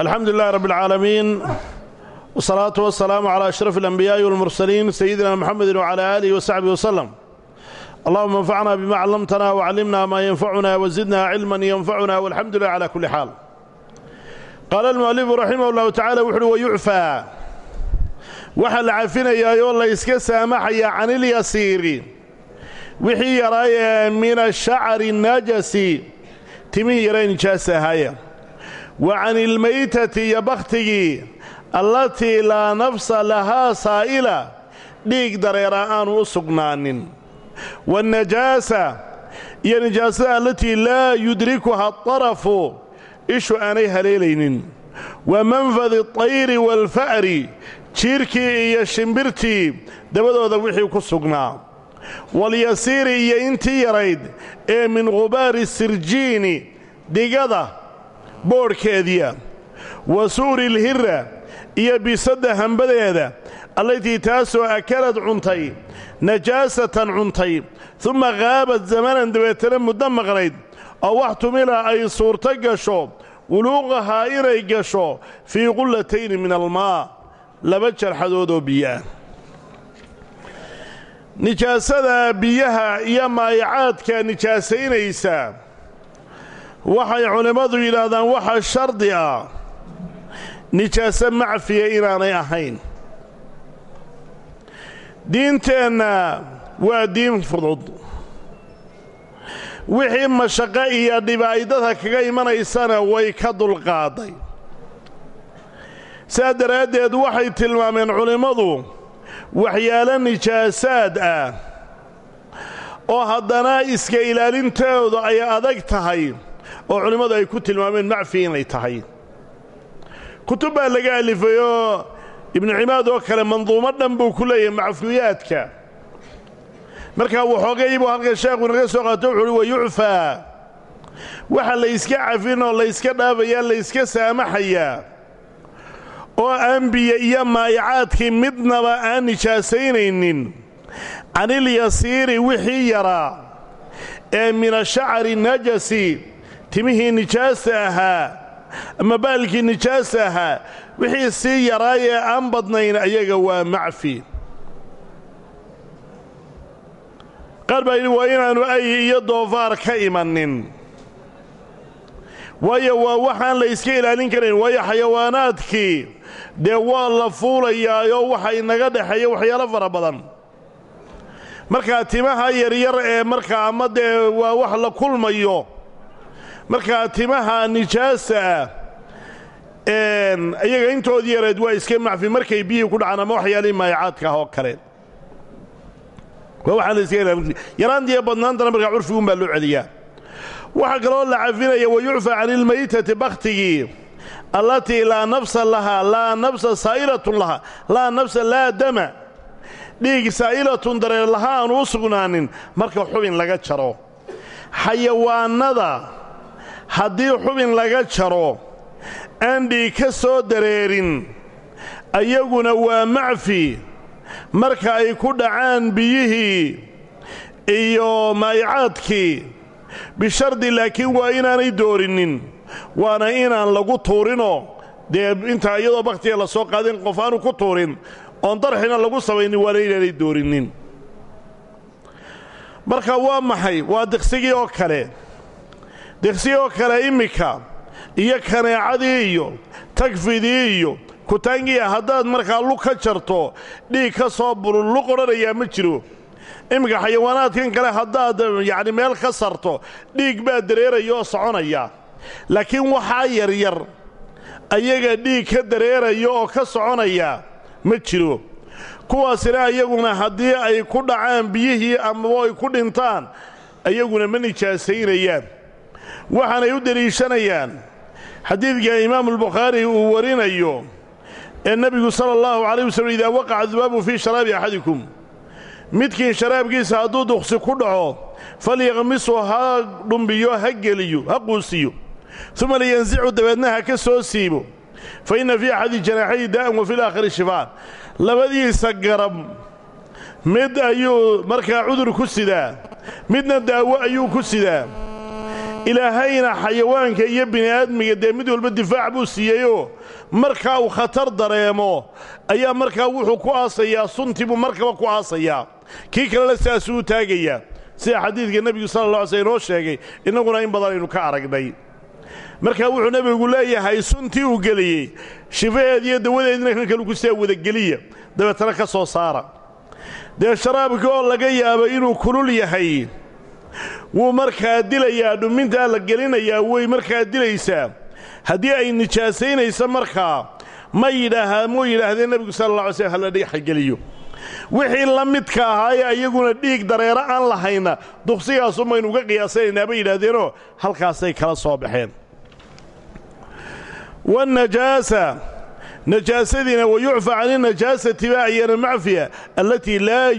alxamdu lilahi rabb اlcaalamiin wsalaatu wasalaamu calaa ashraf alanbiyaa'i walmursaliin sayidina muxamedi wcalaa aalihi wasaxbihi waslem allahuma anfacna bima callamtana wcallimna maa yanfacuna wazidna cilman yanfacuna walxamdu lilah cala kulli xaal qaala almu'alifu raximah llahu tacala wuxuuhi wayucfaa waxaa la cafinayaayoo la yska saamaxayaa canilyasiiri wixii yaraa ee min ashacari najasi timihii yaraa nijaas ahaaya wa can ilmaytati iyo bakhtigii allatii laa nafsa lahaa saa'ila dhiig dareera aanu u sugnaanin waannajaasa iyo nijaasada allatii laa yudrikuha adarafu ishu aanay haleelaynin wa manfadi atayri waalfa'ri jiirkii iyo shimbirtii dabadooda wixii ku sugnaa walyasiiri iyo intii yarayd ee min ghubaari sirjiini digada boodhkeediya wa su'ri lhirra iyo bisadda hambadeeda allatii taasoo akalad cuntay najaasatan cuntay dumma qaabad zamanan dabeetana muddo maqnayd oo wax tumila ay suurto gasho wuluuqahaa inay gasho fii qullatayni min almaa laba jarxadood oo biyoah nijaasada biyaha iyo maayacaadka nijaasaynaysa waxay culimmadu yidhaahdaan waxa shardi ah. Nijaaso macfiya inaanay ahayn. Diinteenna waa diin fudud. Wixii mashaqo iyo dhibaa'idada kaga imanaysana way ka dulqaaday. Saas daraaddeed waxay tilmaameen culimmadu waxyaalo nijaasaad ah oo haddana iska ilaalintooda ay adag tahay oo culimmadu ay ku tilmaameen macfi inay tahay. Kutub baa laga alifayoo ibnu cimaad oo kale manduumo dhan buu ku leeyahay macfuuyaadka markaa waxoogay buu halkan sheekhu inaga soo qaato wuxu uhi wayucfaa waxa layska cafin oo layska dhaafayaa layska saamaxayaa oo aan iyo maayacaadkii midnaba aan nijaasaynaynin canilyasiiri wixii yaraa ee min ashacari najasi timihii nijaasta ahaa ama baalkii nijaasta ahaa wixii sii yaraay ee aan badnayn ayaga waa macfi. Qaar baa yidhi waa inaannu ay iyo doofaar ka imanin waayo waa waxaan la yska ilaalin karayn waayo xayawaanaadkii dee waa la fuulayaayoo waxa inaga dhexeeya waxyaalo fara badan. Markaa timaha yaryar ee markaa ama dee waa wax la kulmayo markaa timaha nijaasa ah iyaga intoodii yareed waa iska macfi markay biyihii ku dhacaan ama waxyaalihii maayacaadka ah oo kale. Waa waxaan la iska yaraantiiyo badnaantana markaa curfiguun baa loo celiyaa. Waxaa kaloo la cafinaya wayucfaa cani ilmaytati bakhtigii allatii laa nafsa lahaa laa nafsa saa'ilatun lahaa laa nafsa laa dama. Dhiig saa'ilatun dareer laha aanu u sugnaanin marka xubin laga jaro. Xayawaannada haddii xubin laga jaro aan dhiig ka soo dareerin ayaguna waa macfi. Marka ay ku dhacaan biyihii iyo maayacaadkii bishardi laakiin waa inaanay doorinin waana inaan lagu tuurinoo dee intaa iyadoo bakhtiga la soo qaadin qof aanu ku tuurin oon darxina lagu samaynin waana inaanay doorinin. Marka waa maxay? Waa diqsigii oo kale diqsigii oo kale immika iyo kaneecadii iyo tagfidii iyo kutaangiya haddaad markaa lug ka jarto dhiig ka soo bulul lug odhanayaa ma jiro. Iminka xayawaanaadkan kale haddaad yacni meel ka sarto dhiig baa dareeraya oo soconaya. Laakiin waxaa yaryar ayaga dhiig ka dareeraya oo ka soconaya ma jiro. Kuwaasina ayaguna haddii ay ku dhacaan biyihii amaba ay ku dhintaan ayaguna ma nijaasaynayaan waxaanay u deliishanayaan. Xadiidka imaamulbukhaari uu warinayo ee nebigu sala allahu calayh wasallam idaa waqaca dubaabu fii sharaabi axadikum. Midkiin sharaabkiisa hadduu duqsi ku dhaco falyaqmisu ha dhumbiyo ha geliyo ha quusiyo. Uma liyansicu dabeedna ha ka soo siibo. Fa inna fii axadi janaaxayi daa'an wa fi laakhiri shifaan. Labadiisa garab mid ayuu markaa cudur ku sidaa midna daawo ayuu ku sidaa ilaahayna xayawaanka iyo bini aadmiga dee mid walba difaac buu siiyeyoo markaa uu khatar dareemo ayaa markaa wuxuu ku aasayaa suntii buu markaba ku aasayaa. Kii kalena sidaasuu u taagayaa. Sida xadiidka nebigu sala alla alay sl inoo sheegay? Innaguna in badan aynu ka aragnay. Markaa wuxuu nebigu leeyahay suntii uu geliyey. Shifaheed iyo dawadeedina kan kale ku sidaa wadageliya. Dabeetana ka soo saara. Dee sharaabkii oo laga yaabo inuu kulul yahay wuu markaa dilayaa dhumintaa la gelinayaa way markaa dilaysaa. Haddii ay nijaasaynayso markaa ma yidhaahaa muu yidhaahdee nebigu sala alla alay slm hala dhexgeliyo wixii la midka ahaayee iyaguna dhiig dareero aan lahayna duqsigaasu maynu uga qiyaasanaynaa bay yidhaahdeenoo halkaasay kala soo baxeen najaasadiina wayucfa can inajaasati baa iyana macfiya allatii laa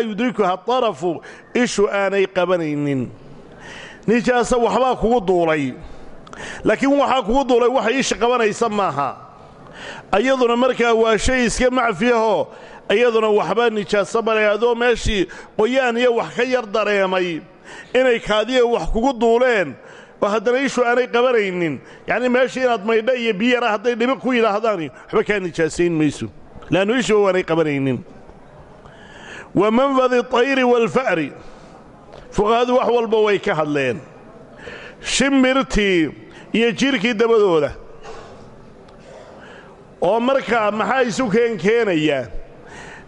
yudrikuha طarafu ishu aanay qabanaynin. Nijaaso waxbaa kugu duulay. Laakiin waxaa kugu duulay waxa isha qabanaysa maaha. Ayaduna markaa waa shay iska macfiyahoo iyaduna waxba nijaaso malay adoo meeshii qoyaan iyo wax ka yar dareemay inay kaadiya wax kugu duuleen oo haddana ishu aanay qabanaynin. Yacnii meeshii inaad maydha iyo biyo yara hadday dhibiq ku yidhaahdaani waxba kaa nijaasayn mayso. Leannu ishuba waanay qabanaynin. Wa manfadi tayri waalfa'ri fuqahadu wax walba way ka hadleen. Shimbirtii iyo jidhkii dabadooda oo markaa maxaa isu keenkeenayaa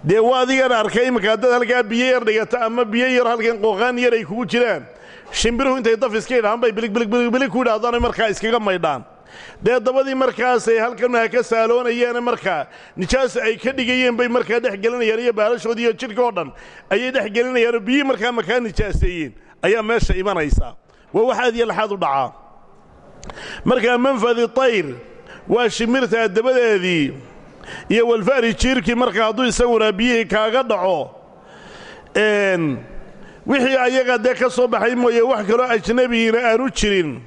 dee waa adigan arkay imminka haddaad halkaa biyo yar dhigata ama biyo yar halkan qooqaan yar ay kugu jiraan shimbiruhu intay daf iska yidhahaan bay biligbiligbilig ku yidhahdaanay markaa iskaga maydhaan. Dee dabadii markaasay halkan maha ka saaloonayeene markaa nijaas ay ka dhigayeen bay markaa dhex gelinayaan iyo baalashoodii iyo jidhka oo dhan ayay dhex gelinayaanoo biyii markaa makaa nijaaseeyeen. Ayaa meesha imanaysaa waa wax aad iyo laxaad u dhacaa. Markaa manfadi tayr waa shimirtaa dabadeedii iyo walfa'ri jiirkii markaa hadduu isaguna biyihii kaaga dhaco wixii ayaga dee ka soo baxay mooye wax kaloo ajnebigiina aanu jirin.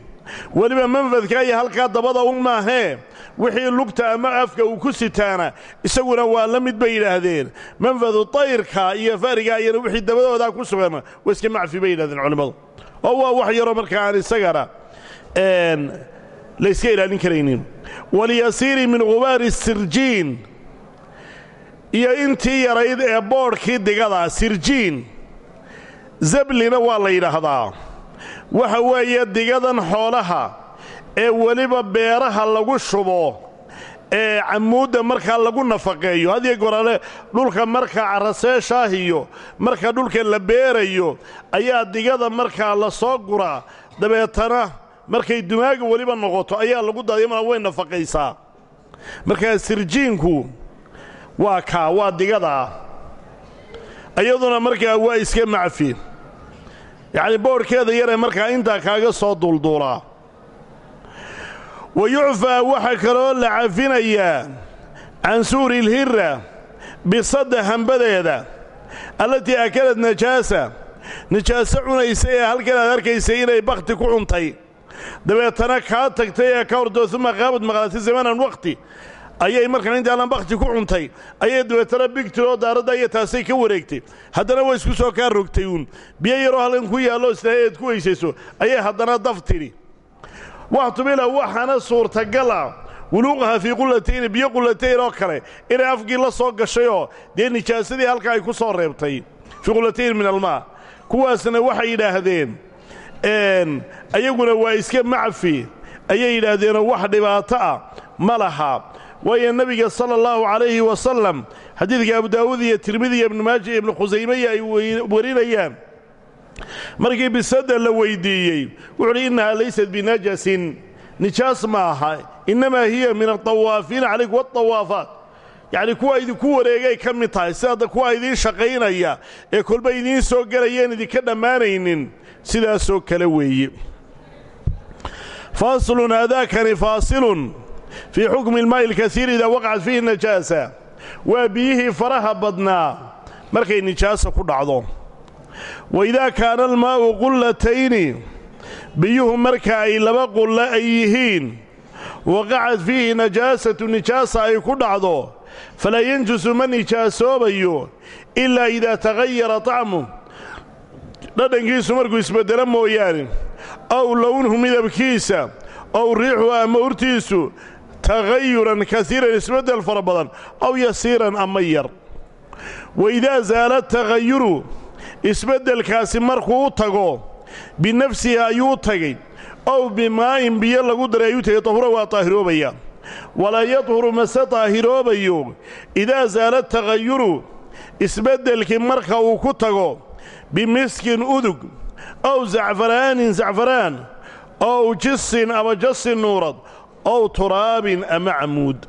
Weliba manfadka iyo halkaa dabada un maahee wixii lugta ama afka uu ku sitaana isaguna waa la mid bay yidhaahdeen. Manfadu tayrka iyo fariga ayana wixii dabadoodaa ku sugan waa iska macfi bay yidhahdeen culimmadu. Oo waa wax yaroo markaa aan isagana layska ilaalin karaynin. Walyasiiri min gubaari sirjiin. Iyo intii yarayd ee boodhkii digada sirjiin zablina waa la yidhaahdaa. Waxa weeye digadan xoolaha ee weliba beeraha lagu shubo ee cammuudda markaa lagu nafaqeeyo hadiyo gorale dhulka markaa caraseeshaah iyo marka dhulka la beerayo ayaa digada markaa la soo guraa. Dabeetana markay dumaaga weliba noqoto ayaa lagu daadimana way nafaqaysaa. Markaa sirjiinku waa kaa waa digadaa iyaduna markaa waa iska macfi yacni boodhkeeda yaree markaa intaa kaaga soo duulduulaa wa yucfaa waxaa kaloo la cafinayaa can suuri ilhirra bisadda hambadeeda allatii akalad najaasa. Najaaso cunaysa ee halkan aad arkaysay inay bakhti ku cuntay. Dabeetana kaa tagtay ee ka hortoo uma qaabad maqlaatay zamanan wakhti ayay markaan intaanan bakhti ku cuntay ayay dabeetana bigtiroo daaradda iyo taasay ka wareegtay. Haddana way isku soo kaa rogtay uun. Biyo yaroo halkan ku yaallo islahay eed ku weysayso ayay haddana daf tidhi waxtumila waxaana suurtagala wuluuqaha fii qullatayni biyo qullatayn oo kale inay afkii la soo gashayoo dee nijaasadii halka ay ku soo reebtay. Fii qullatayn min almaa. Kuwaasna waxay yidhaahdeen ayaguna waa iska macfi. Ayay yidhaahdeenoo wax dhibaato ah ma laha waayo nebiga sala allahu calayhi wasalam xadiidka abu daawuud iyo tirmidi iyo ibnu maaja iyo ibnu khusaymaya ay warinayaan markii bisadda la weyddiiyey wuxu uhi innahaa laysat binajasin nijaas ma aha. Innamaa hiya min altawaafiina calaykum waatawaafaat yacni kuwa idinku wareegay ka mid tahay sidaada kuwa idiin shaqaynaya ee kolba idiin soo gelayeen idinka dhammaanaynin sidaasoo kale weeye. Faasilun aadaakani faasilun fii xukmi ilmaa'i alkasiir idaa waqacat fiihi najaasa. Waa biyihii faraha badnaa markay nijaasa ku dhacdo. Wa idaa kaana almaa'u qullatayni biyuhu marka ay laba qulla ay yihiin waqacat fiihi najaasatu nijaasa ay ku dhacdo falaa yanjusu ma nijaasoobayo ilaa idaa tagayara طacmu dhadhankiisu markuu isbeddelo mooyaane ow lownuhu midabkiisa ow riixu ama urtiisu tagayuran kasiiran isbeddel fara badan aw yasiiran ama yar waidaa saala tagayuru isbeddelkaasi markuu u tago binafsihi ayuu tagay ow bimaa'in biyo lagu daray ayuu tagay tahura waa taahiroobayaa walaa yadhuru mase taahiroobayo idaa saala tagayuru isbeddelkii marka uu ku tago bimiskin udug ow zacfaraanin zacfaraan ow jisin ama jasin nuurad ow turaabin ama camuud.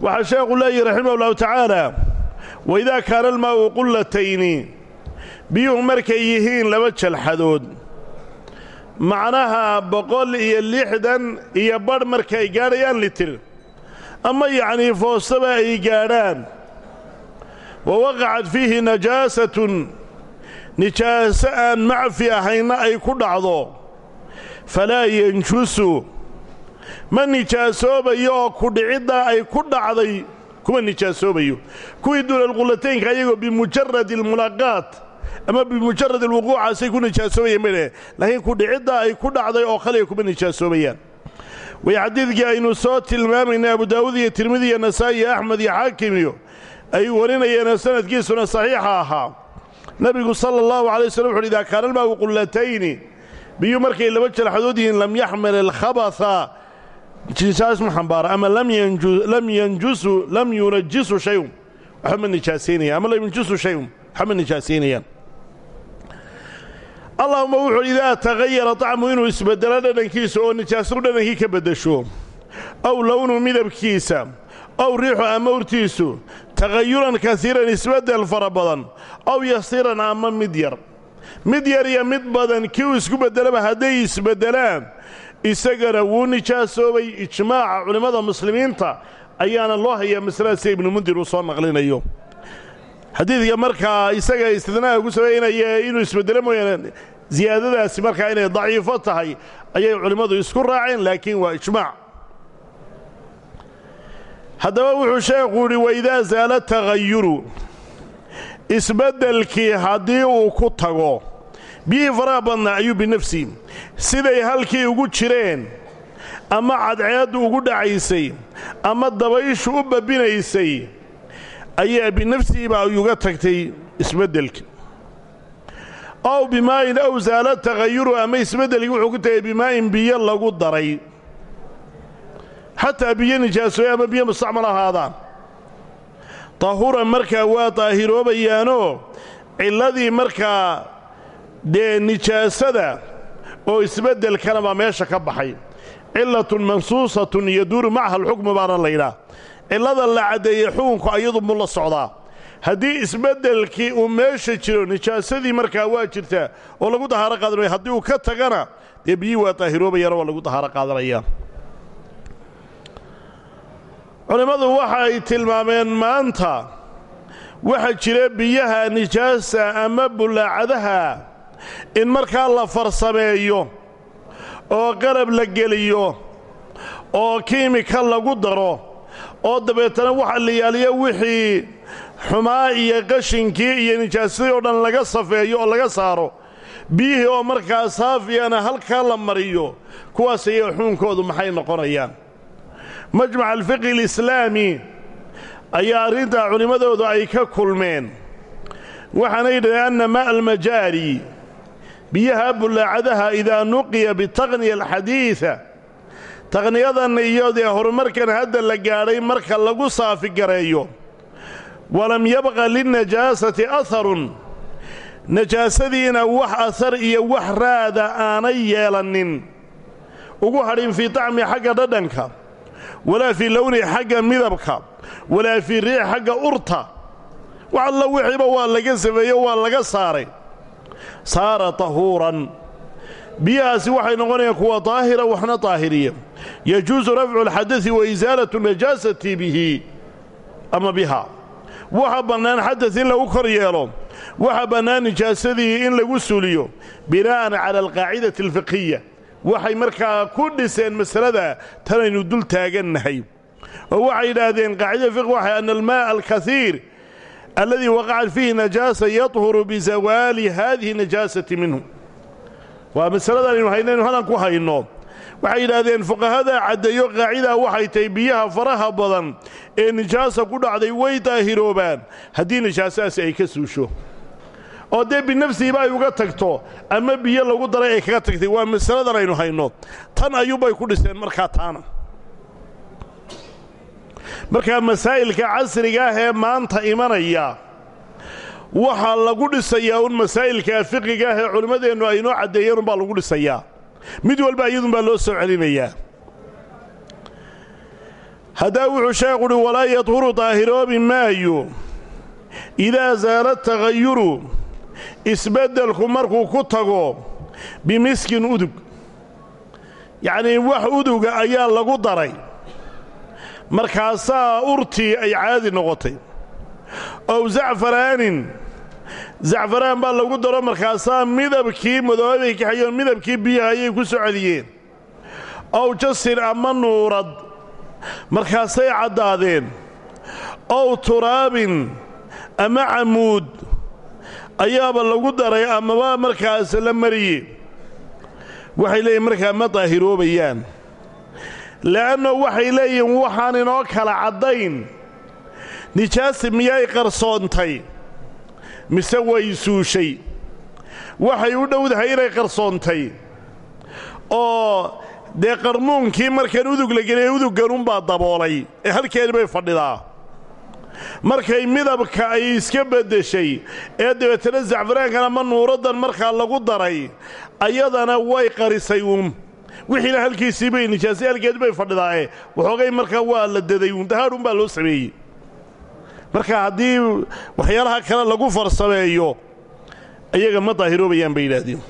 Waxaa sheekhu leeyihi raximah ullahu tacaala waidaa kaana almaa'u qullatayni biyuhu markay yihiin laba jalxadood. Macnaha boqol iyo lixdan iyo badh markaay gaadhayaan litir ama yacnii foostaba ay gaadhaan. Wa waqacat fiihi najaasatun nijaaso aan macfi ahaynna ay ku dhacdo. Falaa yanjusu ma nijaasoobayo oo kudhiciddaa ay ku dhacday kuma nijaasoobayo. Kuwii duulalqulataynka ayagoo bimujaradi almulaaqaat ama bimujarad alwuquucaasay ku nijaasoobayeen bay dhaheen laakiin kudhiciddaa ay ku dhacday oo khaliga kuma nijaasoobayaan way xadiidkii aynu soo tilmaamaynay abu daawuud iyo tirmidi iyo nasaa'i iyo axmed iyo xaakim iyo ay warinayeen sanadkiisuna saxiixa ahaa. Nebigu sala allahu alay waslm idaa kaana almaa'u qullatayni biyuu markay laba jalxadood yihiin lam yaxmil alkhabasa jisaas ma xambaara ama lam yunajisu shayun? Waxba ma ama lam yanjusu shayun? Waxba ma nijaasaynayaan wuxuu idaa tagayara طacmu inuu isbeddelo dhadhankiisa oo nijaasadu dhadhankii ka beddesho. Ow lownu midabkiisa ow riixu ama urtiisu tagayuran kasiiran isbeddel fara badan ow yasiiran ama mid yar. Mid yar iyo mid badan kii uu isku beddelaba hadday isbeddelaan isagana wuu nijaasoobay ijmaaca culimmada muslimiinta ayaana loo hayaa masalada sida ibnu mundir uu soo naqlinayo. Xadiidka markaa isaga istidnaaga ku sabaynaya inuu isbeddelo mooyaane siyaadadaasi markaa inay daciifo tahay ayay culimmadu isku raaceen laakiin waa ijmaac. Haddaba wuxuu sheekhu yidhi waidaa saala tagayuru isbeddelkii haddii uu ku tago biyihii faraha badnaa ayuu binafsi. Siday halkii ugu jireen ama cadceeddu ugu dhacaysay ama dabayshu u babbinaysay ayaa binafsihiiba ayuga tagtay isbeddelka ow bimaa'in ow saala tagayuru ama isbeddelkii wuxuu ku tagay bimaa'in biyo lagu daray. Xataa biyo nijaasooye ama biyo mustacmal ahaadaan. Tahuran markaa waa daahiroobayaanoo cilladii markaa dee nijaasada oo isbeddelkana baa meesha ka baxay. Cilatun mansuusatun yaduuru macaha alxukmu baana laydhaah cillada la caddeeyey xukunku ayadu mu la socdaa. Haddii isbeddelkii uu meesha jiro nijaasadii markaa waa jirtaa oo lagu dahaaro qaadanaya haddii uu ka tagana dee biyii waa daahiroobayaano waa lagu dahaaro qaadanaya. Culimmadu waxa ay tilmaameen maanta waxa jira biyaha nijaasa ama bullaacadaha in markaa la farsameeyo oo qalab la geliyo oo kiimika lagu daro oo dabeetana waxa la yaaliyo wixii xumaa iyo qashinkii iyo nijaasadii oo dhan laga safeeyo oo laga saaro biyihii oo markaa saafiyana halkaa la mariyo kuwaas ayaga xuunkoodu maxay noqonayaan. Majmac alfiqhi alislaami ayaa arrintaa culimmadoodu ay ka kulmeen waxaana yidhahdeen anna ma'a almajaari biyaha bullaacadaha idaa nuqiya bitaqniya alxadiida taqniyadan iyo dee horumarkan hadda la gaadhay marka lagu saafigareeyo walam yabqa lilnajaasati aharun najaasadiina wax ahar iyo wax raada aanay yeelannin ugu hadhin fii tacmi xagga dhadhanka. Walaa fii lowni xagga midabka. Walaa fii riix xagga urta. Wax alla wixiiba waa laga safeeyo waa laga saaray saara tahuuran. Biyahaasi waxay noqonayaan kuwa daahira waxna daahiriya. Yajuusu rafcu alxadadi wa isaalatu najaasati bihi ama biha. Waxa bannaan xadad in lagu kor yeelo waxa bannaan nijaasadii in lagu suuliyo binaa'an cala alqaacidati alfiqhiya. Waxay markaa ku dhiseen masalada tanaynu dul taagannahay. Oo waxay yidhaahdeen qaacida fiqh waxay ana almaa'a alkaiir alladii waqacat fiihi najaasa yadhuru bizawaali haadihi najaasati minhu waa masaladan aynu hayno inu hadan ku hayno waxay yidhaahdeen fuqahadaa caddeeyo qaacidaa waxay tahay biyaha faraha badan ee nijaasa ku dhacday way daahiroobaan haddii nijaasaasi ay ka suusho oo dee binafsihiba ay uga tagto ama biyo lagu daray ay kaga tagtay waa masaladan aynu hayno tan ayuubbay ku dhiseen markaa taana markaa masaa'ilka casriga ah ee maanta imanaya waxaa lagu dhisayaa un masaa'ilka fiqiga ah ee culimmadeennu ay inoo caddeeyeen unbaa lagu dhisayaa. Mid walba iyadunbaa loo soo celinayaa. Haddaa wuxuu sheekhu uhi walaa yadhuru daahiroobi maayo idaa saala taghayuru isbeddelku markuu ku tago bimiskin udug. Yacnii wax uduga ayaa lagu daray markaasaa urtii ay caadi noqotay. Ow zacfaraanin zacfaraan baa lagu daro markaasaa midabkii madoobay kaxayoon midabkii biyaha ayay ku soo celiyeen ow jasin ama nuurad markaasay caddaadeen. Ow turaabin ama camuud ayaaba lagu daray amaba markaas la mariye waxay leeyihiin markaa ma daahiroobayaan le'anno waxay leeyihiin waxaan inoo kala caddayn nijaasi miyay qarsoontay mise way suushay waxay u dhowdahay inay qarsoontay oo dee qarmuunkii markan udug la geliyay udugganunbaa daboolay ee halkeeni bay fadhidaa markay midabka ay iska beddeshay ee dabeetana zacfaraankan ama nuuraddan markaa lagu daray ayadana way qarisay uun wixiina halkiisii bay nijaasay halkeedi bay fadhidaae waxoogay markaa waa la daday uun dahaadhun baa loo sameeyey. Marka haddii waxyaalaha kale lagu farsameeyo ayaga ma daahiroobayaan bay yidhaahdeen.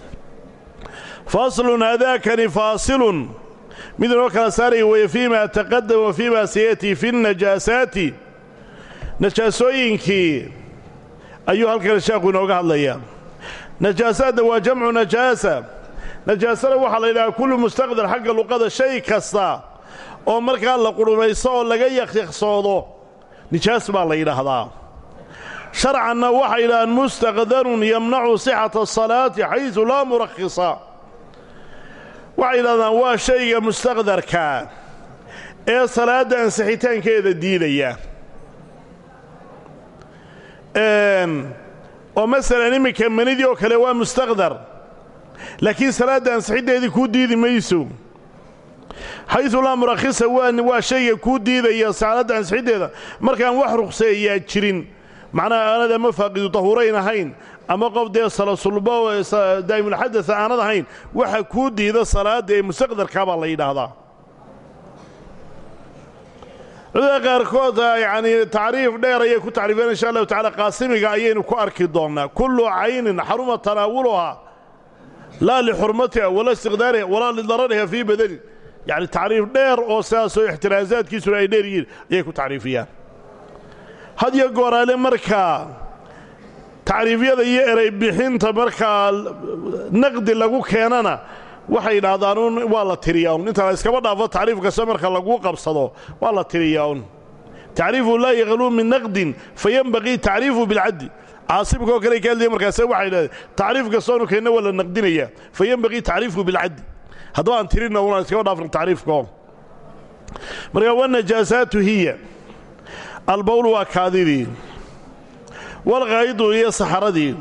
Faslun adaakani faasilun. Mid inoo kala saaraya weeye fii ma taqadama wa ma sayatii fi najaasaati najaasooyinkii ayuu halkan sheekhu inooga hadlayaa. Najaasaadna waa jamcu najaasa najaasana waxaa la yidhahaa kullu mustaqdar xagga luqada shay kasta oo markaa la qudhumayso oo laga yakyaqsoodo nijaas baa la yidhaahdaa sharcanna waxay yidhahaan mustaqdarun yamnacu sixata asalaati xaysu laa murakhisa waxay yidhahdaan waa shayga mustaqdarkaa ee salaadda ansixitaankeeda diidaya. Oo masalan iminka manidii oo kale waa mustaqdar laakiin salaadda ansixiddeedii kuu diidi mayso. Xaysu laa murakhisa waa shayga kuu diidaya salaadda ansixiddeeda markaan wax ruqseeyaa jirin. Macnaha aanad ama faaqidu dahuurayn ahayn ama qof dee salasulbo daa'imulxadasa aanad ahayn waxa kuu diida salaadda ee mustaqdarkaa baa la yidhaahdaa. Culimada qaarkood yacanii tacriif dheer ayay ku tacriifeen insha allahu tacala qaasimiga ayaynu ku arki doonnaa. Kullu caynin xaruma tanaawuluhaa laa lixurmatiha walaa istiqdaariha walaa lidarariha fii badani. Yacni tacriif dheer oo sidaasoo ixtiraasaadkiisuna ay dheer yihiin ayay ku tacriifiyaan. Had yo gooraale markaa tacriifyada iyo erey bixinta markaa naqdi lagu keenana waxay yidhaahdaan un waa la tiriyaa un inta la iskaba dhaafo tacriif kasta marka laguu qabsado waa la tiriyaa un tacriifu laa yakluu min naqdin fayenbaqii tacriifu bilcaddi caasimka oo kale ka hadlaya markaase waxay yidhahdeen tacriif kastoonu keenna waa la naqdinayaa fayenbaqii tacriifu bilcaddi haddaba aan tirinna unaan iskaba dhaafno tacriifkao marka wanajaasaatu hiya. Albawlu waa kaadidii walqaydu iyo saxaradii.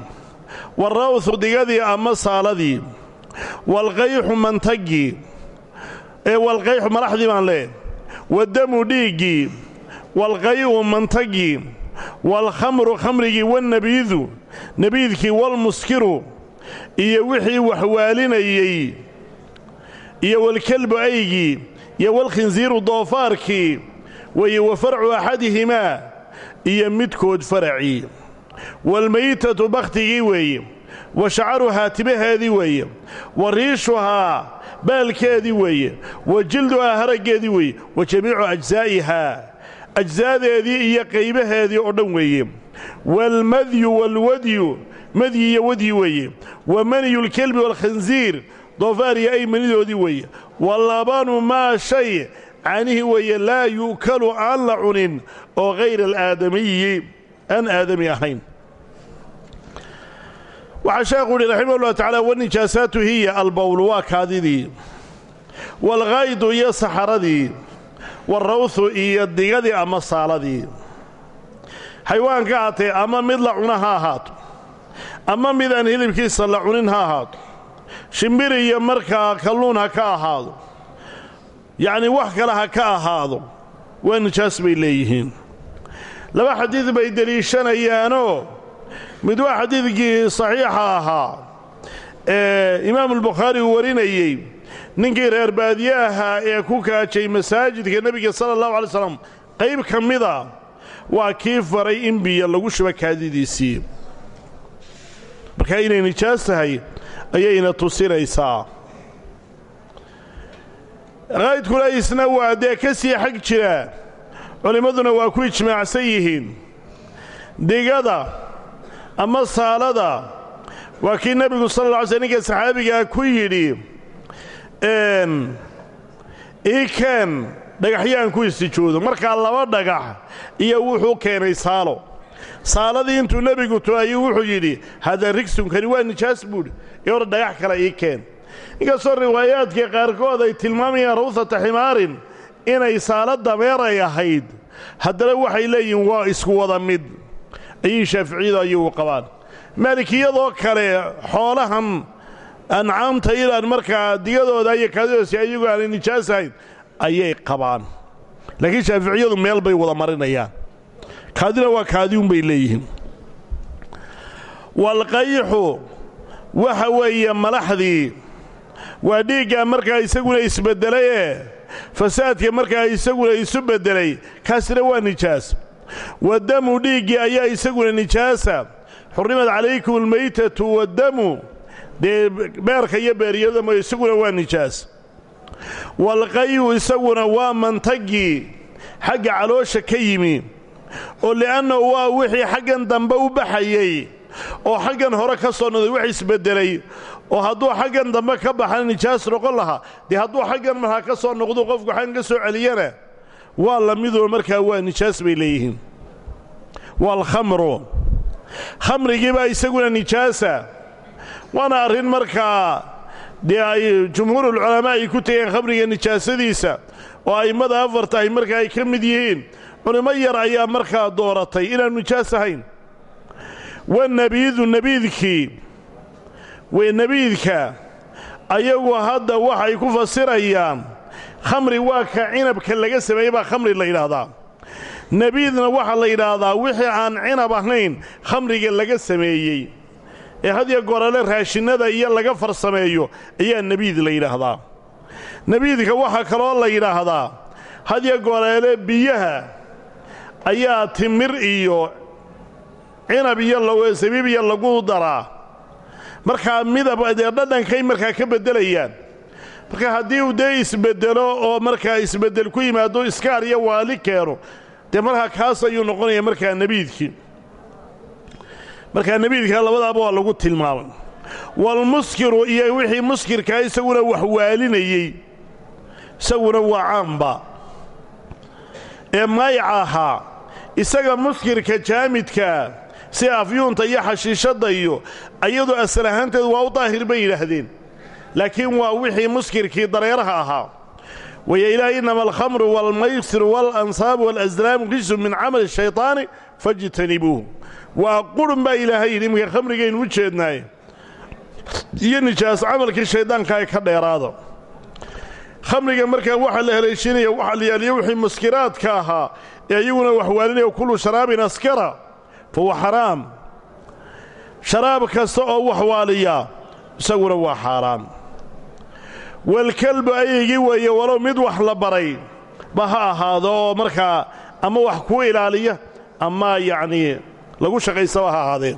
Walrawthu digadii ama saaladii. Walqayxu mantagii ee walqayxu madaxdii baan leeh waddamu dhiiggii walqay'u mantagii walkhamru khamrigii wannebiidu nebiidkii walmuskiru iyo wixii waxwaalinayey iyo walkelbu aygii iyo walkhinsiiru doofaarkii weeye wa farcu axadihimaa iyo midkood faracii waalmaytatu bakhtigii weeye wa shacaruhaa timaheedii weeye wa riishuhaa baalkeedii weeye wa jilduhaa weeye wa jamiicu ajsaadeedii iyo qaybaheedii oo dhan weeye waalmadyu waalwadyu madyi iyo wadyi weeye wa maniyulkelbi waalkhansiir doofaariya ay manidoodii weeye wa labanu maa shay caanihii weeye laa yu'kalu aan la cunin oo hayra alaadamiyi aan aadami ahayn waxaa sheekhu uhi raximah ullah tacaala wanijaasaatu hiya albowlu waa kaadidii waalkaydu iyo saxaradii waarawthu iyo digadii ama saaladii. Xayawaanka haatee ama mid la cuna ha ahaato ama mid aan hilibkiisa la cunin ha ahaato shimbir iyo markaa kalluun ha ka ahaado yacnii wax kale ha ka ahaado waa nijaas bay leeyihiin. Laba xadiid bay deliishanayaanoo mid waa xadiidkii saxiixa ahaa ee imaamulbukhaari uu warinayey ninkii reer baadiye ahaa ee ku kaajay masaajidka nebiga sala allahu alay slam qayb ka mida waa kii faray in biyo lagu shuba kaadidiisii. Markaa inay nijaas tahay ayayna tusinaysaa. Qaydkuna isna waa dee ka sii xag jira. Culimmaduna waa ku ijmaacsan yihiin. Digada ama saalada waa kii nebigu sal alla alay sl ninka saxaabigaa ku yidhi ii keen dhagaxyaan ku istijoodo markaa laba dhagax iyo wuxuu keenay saalo. Saaladii intuu nebigu to wuxuu yidhi hada rigsunkani waa nijaas buudhi iyo hor dhagax kale ii keen. Inkastoo riwaayaadka qaarkood ay tilmaamayaan rawhata ximaarin inay saala dameeray ahayd haddana waxay leeyihiin waa isku wada mid. Ayay shaaficiyadu ayuu qabaan. Maalikiyadoo kale xoolahan ancaamta ilaan markaa digadooda iyo kaadidoodasi ayagu aanay nijaas ahayn ayay qabaan. Laakiin shaaficiyadu meel bay wada marinayaan. Kaadina waa kaadiunbay leeyihiin. Walqayixu waxa weeye malaxdii waa dhiiggaa markaa isaguna isbeddelayee fasaadka markaa isaguna isu beddelay kaasina waa nijaas. Waddamu dhiiggii ayaa isaguna nijaasa. Xurrimad calaykum almaytatu waddamu dee beerka iyo beeryadamo isaguna waa nijaas. Walqayu isaguna waa mantaggii xagga caloosha ka yimi oo li'annahu waa wixii xaggan dambe u baxayey oo xaggan hore ka soo noqday wax isbeddelay oo hadduu xaggan dambe ka baxana nijaas noqon lahaa dee hadduu xaggan markaa ka soo noqdu qofku xaggan ka soo celiyana waa la midoo markaa waa nijaas bay leeyihiin. Waalkhamru khamrigii baa isaguna nijaasa waana arrin markaa dee ay jumhuurulculamaa ay ku tegeen khamriga nijaasadiisa oo a'immada afarta ay markaa ay ka mid yihiin culimmo yar ayaa markaa dooratay inaanu nijaas ahayn. Wanabiidu nebiidkii wey nebiidka ayagu hadda waxay ku fasirayaan khamri waa ka cinabka laga sameeyey baa khamri la yidhaahdaa. Nebiidna waxaa la yidhaahdaa wixii aan cinab ahayn khamriga laga sameeyey ee hadiyo gorale raashinnada iyo laga farsameeyo ayaa nebiid la yidhaahdaa. Nebiidka waxaa kaloo la yidhaahdaa hadiyo goreele biyaha ayaa timir iyo cinab iyo sabiib iyo lagu daraa. Markaa midab dee dhadhankay markaa ka beddelayaan. Marka haddii uu dee isbeddelo oo markaa isbeddel ku yimaado iskaar iyo waali keeno dee markaa kaas ayuu noqonaya markaa nebiidkii markaa nebiidka labadaaba waa lagu tilmaamay. Walmuskiru iyo wixii muskirkaa isaguna wax waalinayey isaguna waa caamba ee mayca ahaa isaga muskirka jaamidkaa si afyuunta iyo xashiishadda iyo iyadu asal ahaanteedu waa u daahir bay yidhaahdeen. Laakiin waa wixii muskirkii dareeraha ahaa. Waya ilaah innama alkhamru waalmaysiru waalansaabu waalaslaamu rijsu min camali shayطaani fajtanibuuh waa qurun baa ilaahay yidhi iminka khamrigaynu u jeednaaye iyo nijaas camalkii shayddaanka ay ka dheeraado. Khamriga markaa waxaa la haleeshinaya waxaa la yaaliyo wixii muskiraadka ahaa ee iyaguna wax waalinaya kullu sharaabin askara fa huwa xaraam. Sharaab kasta oo wax waaliya isaguna waa xaaraan walkalbu ayaygii weeye walow mid wax la baray ba ha ahaado oo markaa ama wax kuu ilaaliya ama yacnii lagu shaqaysaba ha ahaadeen.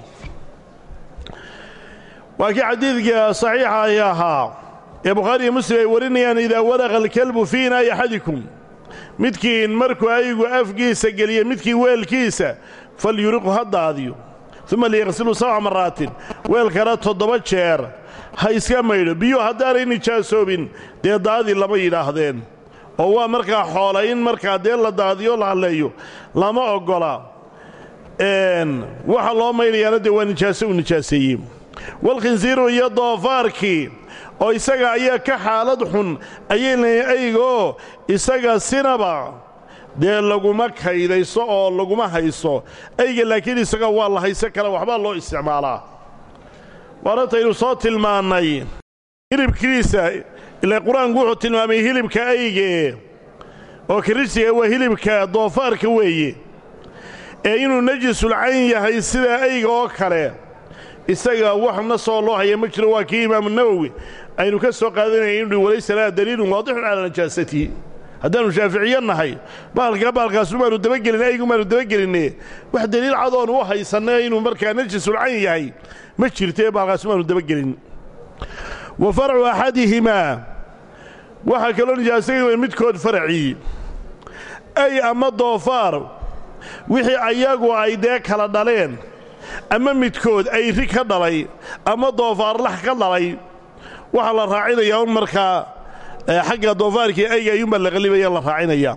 Waa kii xadiidka saxiixa ay ahaa ee bukhaari muslim ay warinayaan idaa wadaqa alkalbu fii inaa'i axadikum midkiin markuu aygu afgiisa geliya midkii weelkiisa falyuriqu ha daadiyo uma liyaqsilu sabca maraatin weelkana toddoba jeer ha iska maydho biyo haddaanay nijaasoobin dee daadi lama yidhaahdeen. Oo waa markaa xoola in markaa dee la daadiyo la hadleeyo lama oggola waxa loo maydhayaana dee waa nijaaso uu nijaaseeyey. Walkhinsiiru iyo doofaarkii oo isaga ayaa ka xaalad xun ayay leeyiin aygaoo isaga sinaba dee laguma kaydayso oo laguma hayso. Ayga laakiin isaga waa la hayso kale waxbaa loo isticmaalaa. Waarantaynu soo tilmaannay hilibkiisa ilaa qur'aanku wuxuu tilmaamay hilibka ayge oo kirisiga waa hilibka doofaarka weeye ee inuu najisul cayn yahay sida ayga oo kale isaga waxna soo loo haya ma jiro waa kii imaamu nawowi aynu ka soo qaadanaya inuu walaysa laa daliilun waadixun calaa najaasatihi haddaannu shaaficiyo nahay baalkaa baalkaasu maanu dabagelin aygu maanu dabagelinne wax deliil cadoonu u haysanna inuu markaa najisul cayn yahay ma jirtee baalkaasu maanu dabagelin wa farcu axadihimaa waxaa kaloo nijaasagaya midkood faracii ay ama doofaar wixii ayagu ay dee kala dhaleen ama midkood ay ri ka dhalay ama doofaarlax ka dhalay waxaa la raacinayaa un markaa xagga doofaarkii ayga ayuunbaa la qallibaya la raacinayaa.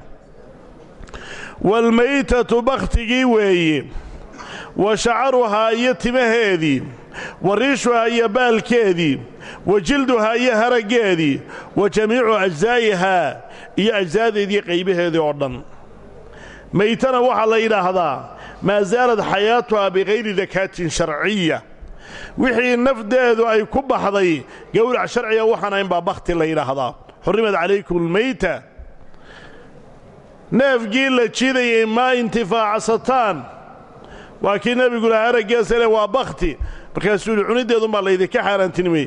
Waalmaytatu bakhtigii weeye wa shacaruhaa iyo timaheedii wa riishuhaa iyo baalkeedii wa jilduhaa iyo haraggeedii wa jamiicu ajsaa'ihaa iyo ajsaadeedii qaybaheedii oo dhan maytana waxaa la yidhaahdaa maa saalad xayaatuhaa bikayri dakaatin sharciya wixii nafdeedu ay ku baxday gowrac sharciga waxaan ahayn baa bakhti la yidhaahdaa. Xurrimad calaykum almayta. Neefgii la jidayay maa intifaacsataan waa kii nebigu lahaa araggeesale waa bakhti. Markaasuu yidhi cuniddeedunbaa laydinka xaaraantinimay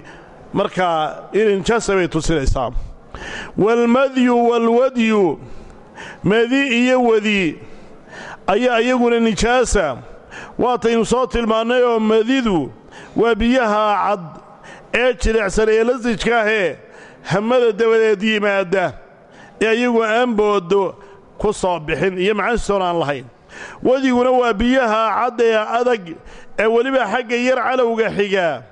markaa ininjasa bay tusinaysaa waalmadyu waalwadyu madi iyo wadi ayaa iyaguna nijaasa. Waataynu soo tilmaannay oo madidu waa biyaha cad ee jilicsan ee lasijka ahee hamada dabadeed yimaadda ee iyagu aan booddo ku soo bixin iyo macansisoon aan lahayn. Wadiguna waa biyaha cad ee adag ee weliba xagga yar calowga xiga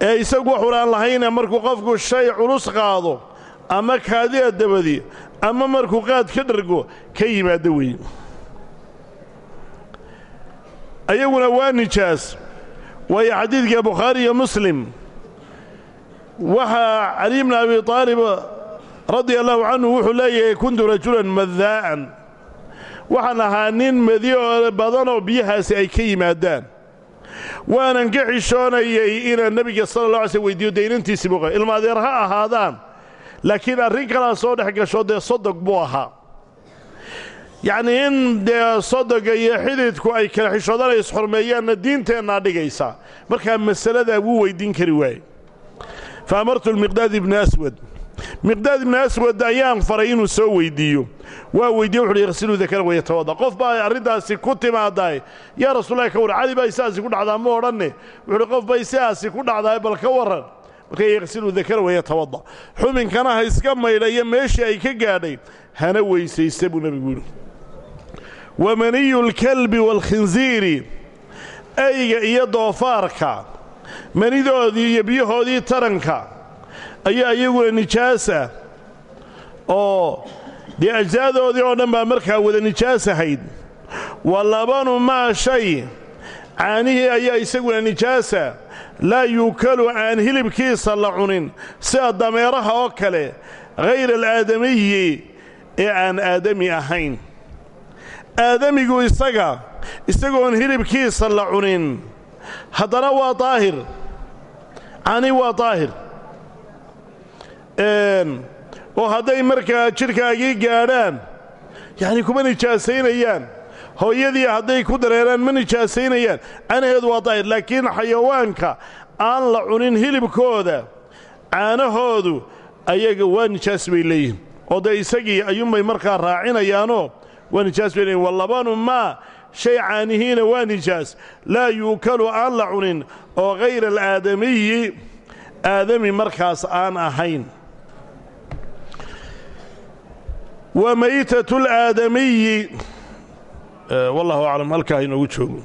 ee isagu waxun aan lahayne markuu qofku shay culus qaado ama kaadiya dabadi ama markuu qaad ka dhargo ka yimaaddo weyn. Ayaguna waa nijaas. Waayo xadiidka bukhaari iyo muslim. Waxaa cali bni abi aalib radia allahu canhu wuxuu leeyahay kuntu rajulan madaa'an waxaan ahaa nin madiyo badanoo biyahaasi ay ka yimaadaan. Waanan ka xishoonayay inaan nebiga sala allah alay slm weydiiyo daynantiisi buqa ilmaadeer ha ahaadaan laakiin arrin kalaa soo dhex gasho dee sodog buu ahaa. Yacnii in dee sodoga iyo xididku ay kala xishoodaan ay isxurmeeyaanna diinteennaa dhigaysa markaa masaladaa wuu weyddiin kari waaye fa amartu lmiqdaad ibni aswad. Miqdaad ibni aswad ayaan faray inuu soo weyddiiyo. Waa weyddiye wuxuuhi yakhsiluu dakara wayatawada qof baa arrintaasi ku timaaddaay yaa rasuulahi ka warran cali bay sidaasi ku dhacdaa ma odhanne. Wuxuuhi qof bay sidaasi ku dhacdaay bal ka warran marka yakhsiluu dakara wayatawada xubinkana ha iska maydha iyo meeshii ay ka gaadhay hana weysaysta buu nebigu wa maniyu lkalbi waalkhinsiiri ayga iyo doofaarka manidoodii iyo biyahoodii taranka ayaa iyaguna nijaasa. Oo dee ajsaadoodii oo dhan baa markaa wada nijaas ahayd. Wa maa shay caanihii ayaa isaguna nijaasa laa yuukalu aan hilibkiisa la cunin sida dameeraha oo kale hayra alaadamiyi ee aan aadami ahayn. Aadamigu isaga isagoon hilibkiisa la cunin haddana waa daahir. Cani waa daahir. Oo hadday markaa jidhkaagii gaadhaan yacni kuma nijaasaynayaan hooyadii hadday ku dareeraan ma nijaasaynayaan canaheedu waa daahir laakiin xayawaanka aan la cunin hilibkooda caanahoodu ayaga waa nijaas bay leeyihiin oo dee isagii ayuunbay markaa raacinayaanoo waa nijaas bay leeyihiin walabanu maa shay caanihiina waa nijaas. Laa yuukalu aan la cunin oo hayra alaadamiyi aadami markaas aan ahayn. Wa maytatu alaadamiyi wallahu aclam halkaa inoogu joogo